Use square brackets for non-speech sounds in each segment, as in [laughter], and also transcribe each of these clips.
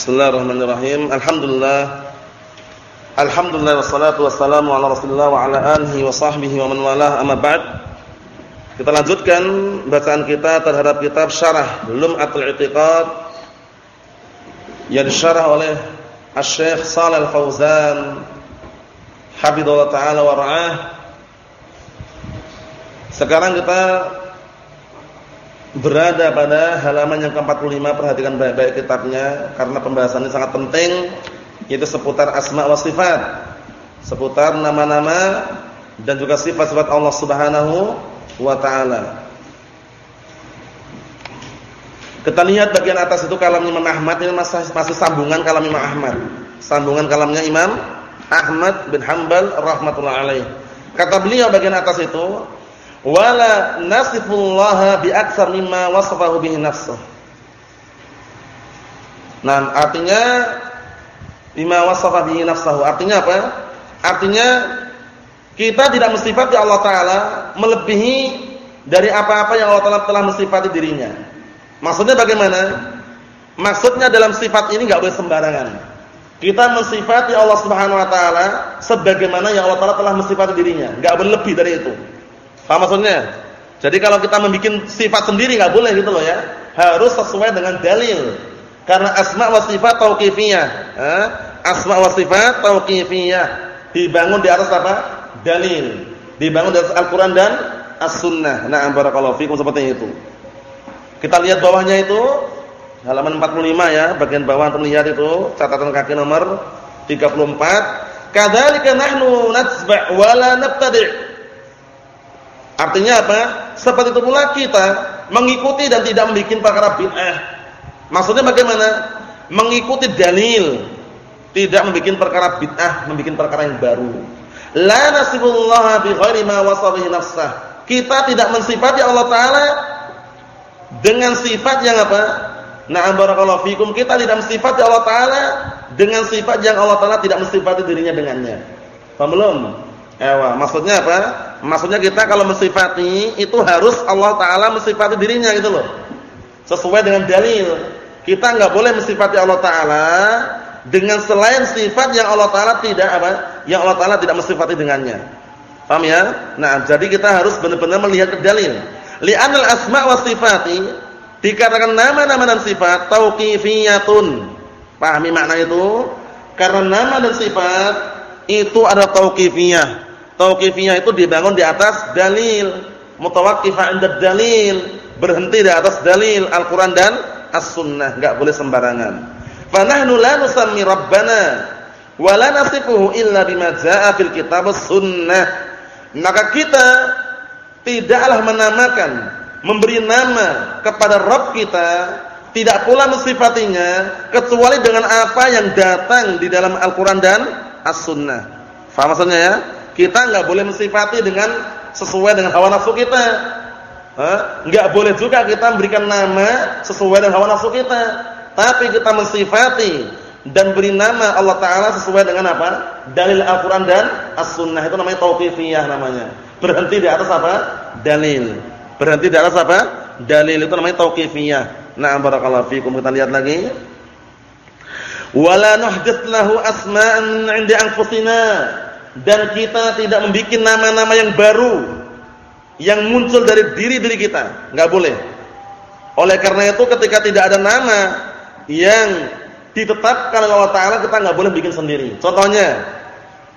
Bismillahirrahmanirrahim. Alhamdulillah. Alhamdulillah wassalatu wassalamu ala Rasulillah wa ala alihi wa sahbihi wa man walah. Amma ba'd. Kita lanjutkan bacaan kita terhadap kitab Syarah Lum'atul I'tiqad yang disyarah oleh Asy-Syaikh Shalal Fauzan Habibullah taala wa ra'ah. Sekarang kita berada pada halaman yang ke-45 perhatikan baik-baik kitabnya karena pembahasan ini sangat penting yaitu seputar asma wa sifat seputar nama-nama dan juga sifat-sifat Allah Subhanahu wa taala. Kita lihat bagian atas itu kalam Imam Ahmad ini masih, masih sambungan kalam Imam Ahmad. Sambungan kalamnya Imam Ahmad bin Hanbal rahmatullah alaih. Kata beliau bagian atas itu wala nasifullaha bi aktsar mimma wasafahu bihi nafsuh. Nah, artinya bima wasafa bihi nafsuhu. Artinya apa? Artinya kita tidak mensifati Allah taala melebihi dari apa-apa yang Allah taala telah mensifati dirinya. Maksudnya bagaimana? Maksudnya dalam sifat ini enggak boleh sembarangan. Kita mensifati Allah Subhanahu wa taala sebagaimana yang Allah taala telah mensifati dirinya, enggak boleh lebih dari itu. Paham maksudnya? Jadi kalau kita membuat sifat sendiri nggak boleh gitu loh ya. Harus sesuai dengan dalil. Karena asma wa sifat tauqifiyah. Asma wa sifat tauqifiyah. Dibangun di atas apa? Dalil. Dibangun di atas Al-Qur'an dan As-Sunnah. Nah, barakallahu fikum seperti itu. Kita lihat bawahnya itu halaman 45 ya, bagian bawah terlihat itu catatan kaki nomor 34. Kadzalika nahnu natsba' wa la nabtadi'. Artinya apa? Seperti itu pula kita mengikuti dan tidak membuat perkara bid'ah. Maksudnya bagaimana? Mengikuti dalil, tidak membuat perkara bid'ah, membuat perkara yang baru. La nasibullah bi ghairi ma wasabihi nafsah. Kita tidak mensifati Allah taala dengan sifat yang apa? Na'am barakallahu fikum. Kita tidak mensifati Allah taala dengan sifat yang Allah taala tidak mensifati dirinya dengannya. Paham belum? Ewa, maksudnya apa? Maksudnya kita kalau mensifati itu harus Allah taala mensifati dirinya gitu loh. Sesuai dengan dalil. Kita enggak boleh mensifati Allah taala dengan selain sifat yang Allah taala tidak apa? Yang Allah taala tidak mensifati dengannya. Paham ya? Nah, jadi kita harus benar-benar melihat ke dalil. Li'anal asma' wa sifati dikatakan nama-nama dan sifat tauqifiyatun. Pahami makna itu? Karena nama dan sifat itu ada tauqifiyah Tauqifiyah itu dibangun di atas dalil, mutawaqqifah 'inda dalil, berhenti di atas dalil Al-Qur'an dan As-Sunnah, enggak boleh sembarangan. Fa nahnu la nusammi rabbana wa la nasifuhu illa bima jaa'a fil kitab sunnah. Maka kita tidaklah menamakan, memberi nama kepada Rabb kita, tidak pula mensifatinya kecuali dengan apa yang datang di dalam Al-Qur'an dan As-Sunnah. Faham maksudnya ya? Kita nggak boleh mensifati dengan sesuai dengan hawa nafsu kita. Nggak boleh juga kita memberikan nama sesuai dengan hawa nafsu kita. Tapi kita mensifati dan beri nama Allah Taala sesuai dengan apa? Dalil Al-Quran dan As-Sunnah itu namanya tauqifiyah namanya. Berhenti di atas apa? Dalil. Berhenti di atas apa? Dalil itu namanya tauqifiyah. Nah, barakallahu fikum. Kita lihat lagi. Wala nuhdits lahu asma'an 'inda anfusina dan kita tidak membuat nama-nama yang baru yang muncul dari diri-diri kita, enggak boleh. Oleh karena itu ketika tidak ada nama yang ditetapkan oleh Allah taala kita enggak boleh bikin sendiri. Contohnya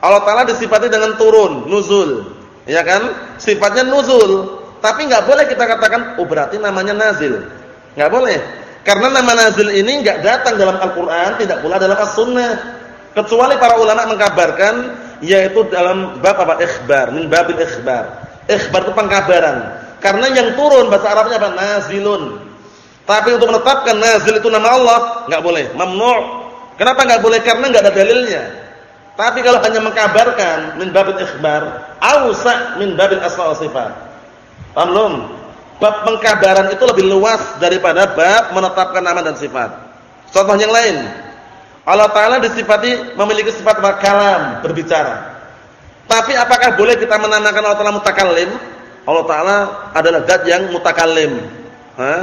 Allah taala disifati dengan turun, nuzul. Ya kan? Sifatnya nuzul, tapi enggak boleh kita katakan oh berarti namanya nazil. Enggak boleh. Karena nama nazil ini enggak datang dalam Al-Qur'an, tidak pula dalam As-Sunnah. Kecuali para ulama mengkabarkan yaitu dalam bab apa? Ikhbar, min babil ikhbar. Ikhbar itu pengkabaran. Karena yang turun bahasa Arabnya apa? Nazilun. Tapi untuk menetapkan nazil itu nama Allah, enggak boleh. Mamnu'. Kenapa enggak boleh? Karena enggak ada dalilnya. Tapi kalau hanya mengkabarkan min babil ikhbar, ausa min babil asma wa sifat. Paham? Bab pengkabaran itu lebih luas daripada bab menetapkan nama dan sifat. Contoh yang lain, Allah Ta'ala disifati memiliki sifat kalam, berbicara. Tapi apakah boleh kita menamakan Allah Ta'ala mutakallim? Allah Ta'ala adalah zat yang mutakallim. Ha?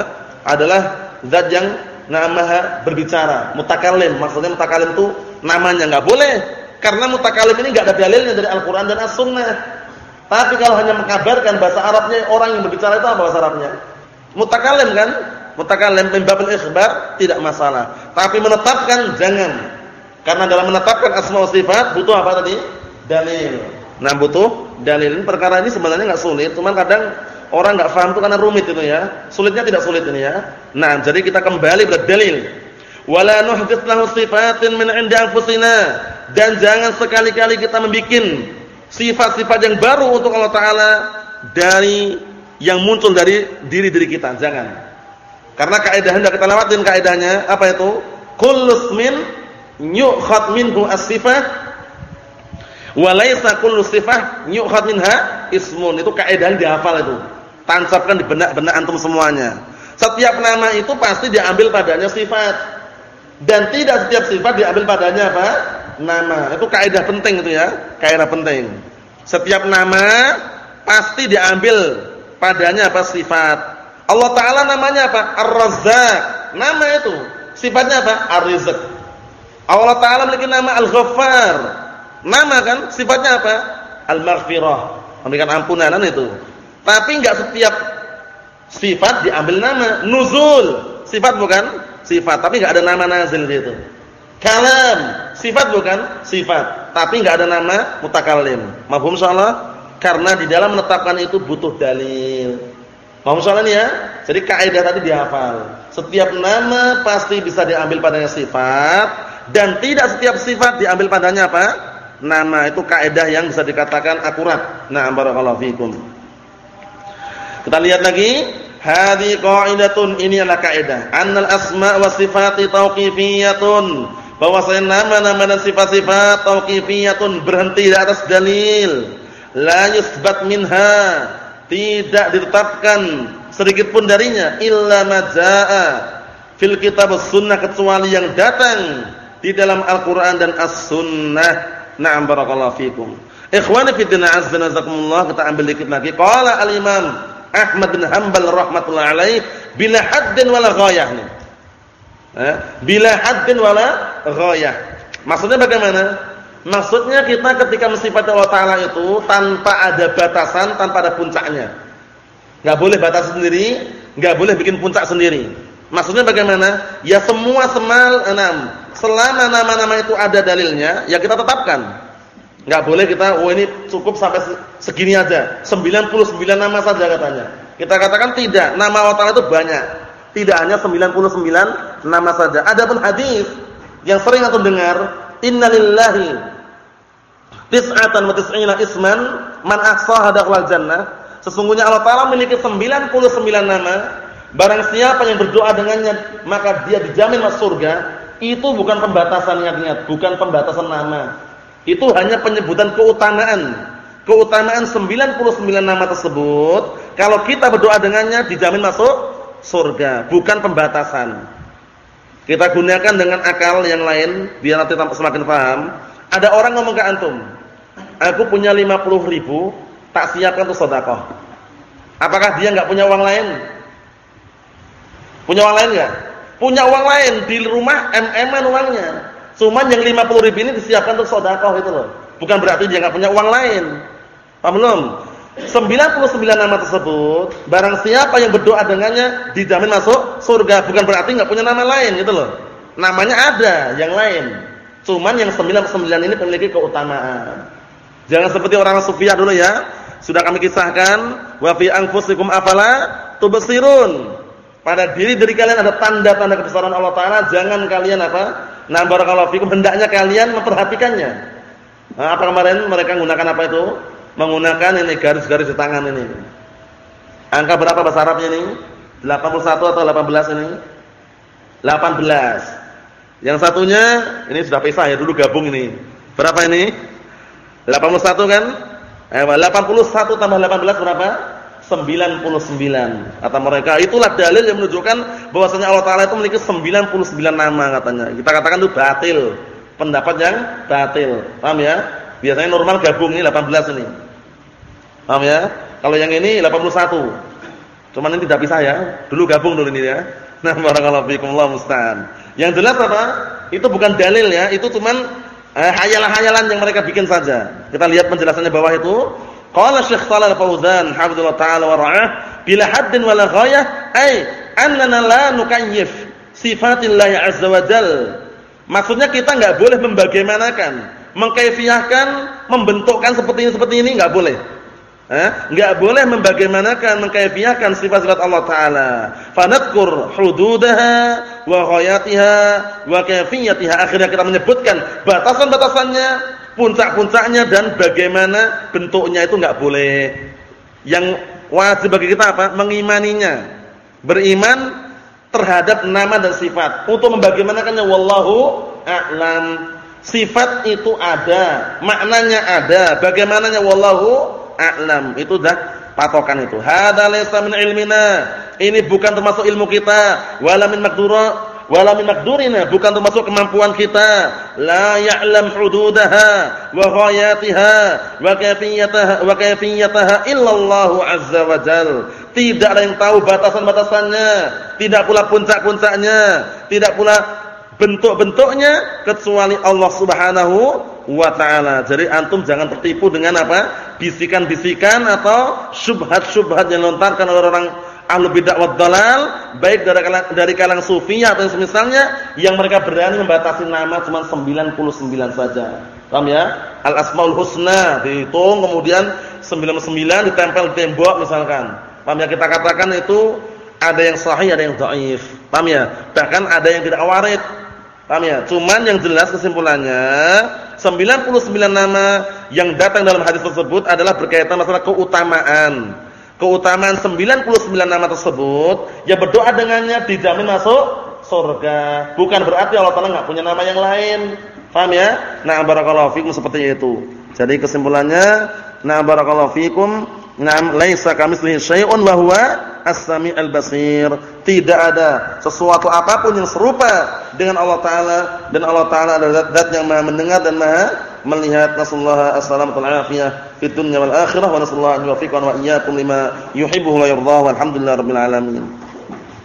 Adalah zat yang nama berbicara, mutakalim. Maksudnya mutakalim itu namanya enggak boleh. Karena mutakalim ini enggak ada dalilnya dari Al-Qur'an dan As-Sunnah. Tapi kalau hanya mengabarkan bahasa Arabnya, orang yang berbicara itu apa bahasa Arabnya? Mutakalim kan? Mutakalim min babil ikhbar tidak masalah. Tapi menetapkan jangan. Karena dalam menetapkan asma sifat butuh apa tadi? Dalil. Nah, butuh dalil. Perkara ini sebenarnya enggak sulit, cuman kadang orang enggak paham itu karena rumit itu ya. Sulitnya tidak sulit ini ya. Nah, jadi kita kembali pada dalil. Wala nuhdits sifatin min 'indi anfusina dan jangan sekali-kali kita membikin sifat-sifat yang baru untuk Allah taala dari yang muncul dari diri-diri kita, jangan. Karena kaidah hendak kita lewatin kaidahnya apa itu? Kullu min yu'khad minhu as-sifah wa kullu sifah yu'khad minha ismun. Itu kaidah dihafal itu. Tancapkan di benak-benak antum semuanya. Setiap nama itu pasti diambil padanya sifat. Dan tidak setiap sifat diambil padanya apa? Nama. Itu kaidah penting itu ya. Kaidah penting. Setiap nama pasti diambil padanya apa? Sifat. Allah taala namanya apa? Ar-Razzaq. Nama itu. Sifatnya apa? Ar-Rizq. Allah Taala memiliki nama Al-Ghaffar. Nama kan sifatnya apa? Al-Maghfirah, memberikan ampunan itu. Tapi enggak setiap sifat diambil nama. Nuzul, sifat bukan? Sifat, tapi enggak ada nama nazil di situ. Kalam, sifat bukan? Sifat, tapi enggak ada nama mutakallim. Mafhum insyaallah? Karena di dalam menetapkan itu butuh dalil. Paham soal ini ya? Jadi kaidah tadi dihafal. Setiap nama pasti bisa diambil padanya sifat, dan tidak setiap sifat diambil padanya apa? Nama itu kaidah yang bisa dikatakan akurat. Nah, barakallahu fikum. Kita lihat lagi, hadhi qaidatun ini adalah kaidah. Annal asma wa sifati tauqifiyatun. Bahwasanya nama-nama dan sifat-sifat tauqifiyatun berhenti di atas dalil. La yusbat minha. Tidak ditetapkan sedikit pun darinya illa majaa fil kitab sunnah kecuali yang datang di dalam Al-Qur'an dan As-Sunnah. Na'am barakallahu fikum. Ikhwani fi din azza nazakumullah kita ambil dikit lagi. Qala al-Imam Ahmad bin Hanbal rahimatullah alaih bila haddin wala ghayah. Eh, bila haddin wala ghayah. Maksudnya bagaimana? Maksudnya kita ketika mensifati Allah taala itu tanpa ada batasan, tanpa ada puncaknya. Enggak boleh batas sendiri, enggak boleh bikin puncak sendiri. Maksudnya bagaimana? Ya semua semal enam selama nama-nama itu ada dalilnya, ya kita tetapkan. Enggak boleh kita oh ini cukup sampai segini aja. 99 nama saja katanya. Kita katakan tidak, nama Allah Taala itu banyak. Tidak hanya 99 nama saja. Adapun hadis yang sering antum dengar, innalillahi tis'atan wa tis'ina isman man ahsaha dakhala jannah. Sesungguhnya Allah Taala memiliki 99 nama. Barang siapa yang berdoa dengannya, maka dia dijamin masuk surga itu bukan pembatasan ingat-ingat, bukan pembatasan nama. Itu hanya penyebutan keutamaan. Keutamaan 99 nama tersebut, kalau kita berdoa dengannya dijamin masuk surga, bukan pembatasan. Kita gunakan dengan akal yang lain biar nanti semakin paham. Ada orang ngomong ke antum, "Aku punya 50 ribu, tak siapkan untuk sedekah." Apakah dia enggak punya uang lain? Punya uang lain enggak? Punya uang lain di rumah mm-an uangnya. Cuman yang 50 ribu ini disiapkan untuk sedekah itu loh. Bukan berarti dia enggak punya uang lain. Paham belum? 99 nama tersebut, barang siapa yang berdoa dengannya dijamin masuk surga, bukan berarti enggak punya nama lain gitu loh. Namanya ada yang lain. Cuman yang 99 ini memiliki keutamaan. Jangan seperti orang sufiyah dulu ya. Sudah kami kisahkan, wa fi anfusikum afala tubsirun. Pada diri diri kalian ada tanda-tanda kebesaran Allah Taala, jangan kalian apa? Nah, barakallahu fikum hendaknya kalian memperhatikannya. Nah, apa kemarin mereka menggunakan apa itu? Menggunakan ini garis-garis di tangan ini. Angka berapa bahasa Arabnya ini? 81 atau 18 ini? 18. Yang satunya ini sudah pisah ya, dulu gabung ini. Berapa ini? 81 kan? Eh, 81 tambah 18 berapa? 99 kata mereka itulah dalil yang menunjukkan bahwasanya Allah taala itu memiliki 99 nama katanya kita katakan itu batil pendapat yang batil paham ya biasanya normal gabung ini 18 ini paham ya kalau yang ini 81 cuman ini tidak bisa ya dulu gabung dulu ini ya [laughs] Nah, barakallahu fikum Allah musta'an. Yang jelas apa? Itu bukan dalil ya, itu cuman eh, hayalan-hayalan yang mereka bikin saja. Kita lihat penjelasannya bawah itu. Qala Syekh Shalal Fauzan, hafizallahu taala wa ra'ah, bila haddin wala ghayah, ay annana la nukayyif sifatillah azza wa jal. Maksudnya kita enggak boleh membagaimanakan, mengkaifiyahkan, membentukkan seperti ini seperti ini enggak boleh. Eh, enggak boleh membagaimanakan mengkaifiahkan sifat-sifat Allah taala. Fanadkur hududaha wa ghayatiha wa kaifiyatiha. Akhirnya kita menyebutkan batasan-batasannya, puncak-puncaknya dan bagaimana bentuknya itu enggak boleh. Yang wajib bagi kita apa? Mengimaninya. Beriman terhadap nama dan sifat. Untuk membagaimanakannya wallahu a'lam. Sifat itu ada, maknanya ada, bagaimananya wallahu a'lam. Itu dah patokan itu. Hadza laysa min ilmina. Ini bukan termasuk ilmu kita, wala min maqdura wala min maqdurina, bukan termasuk kemampuan kita. La ya'lam hududaha wa ghayatiha wa kayfiyataha wa kayfiyataha illa Allah azza wa jal. Tidak ada yang tahu batasan-batasannya, tidak pula puncak-puncaknya, tidak pula bentuk-bentuknya kecuali Allah Subhanahu wa taala. Jadi antum jangan tertipu dengan apa? bisikan-bisikan atau syubhat-syubhat yang lontarkan oleh orang ahlu bid'ah wad dalal, baik dari kalang dari kalang sufi atau semisalnya yang mereka berani membatasi nama cuma 99 saja. Paham ya? Al Asmaul Husna dihitung kemudian 99 ditempel di tembok misalkan. Paham ya? Kita katakan itu ada yang sahih, ada yang dhaif. Paham ya? Bahkan ada yang tidak warid. Paham ya? Cuman yang jelas kesimpulannya 99 nama yang datang dalam hadis tersebut adalah berkaitan masalah keutamaan. Keutamaan 99 nama tersebut yang berdoa dengannya dijamin masuk surga. Bukan berarti Allah Taala enggak punya nama yang lain. Paham ya? Nah, barakallahu fikum seperti itu. Jadi kesimpulannya, nah barakallahu fikum Naam laisa kamitslihi syai'un wa huwa as-sami'ul basir. Tidak ada sesuatu apa pun yang serupa dengan Allah taala dan Allah taala adalah zat yang Maha mendengar dan Maha melihat. Nasallahu as-salamata wal afiyah fid dunya wal akhirah wa nasallahu an yuwaffiqana wa iyyakum lima yuhibbu wa yardah. Walhamdulillahirabbil alamin.